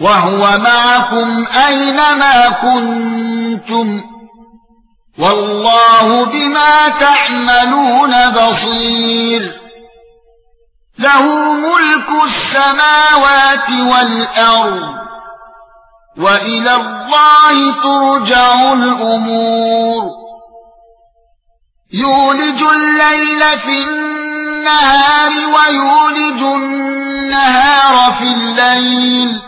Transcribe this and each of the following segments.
وَهُوَ مَعَكُمْ أَيْنَمَا كُنتُمْ وَاللَّهُ بِمَا تَعْمَلُونَ بَصِيرٌ لَهُ مُلْكُ السَّمَاوَاتِ وَالْأَرْضِ وَإِلَى اللَّهِ تُرْجَعُ الْأُمُورُ يُولِجُ اللَّيْلَ فِي النَّهَارِ وَيُولِجُ النَّهَارَ فِي اللَّيْلِ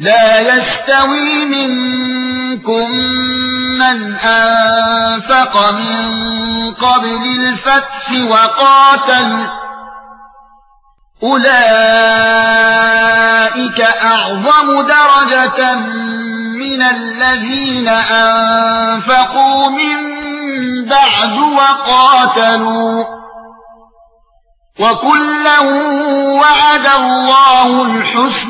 لا يستوي منكم من أنفق من قبل الفتح وقاتل. أولئك أعظم درجة من الذين أنفقوا من بعد وقاتلوا. وكلا وعد الله الحسنى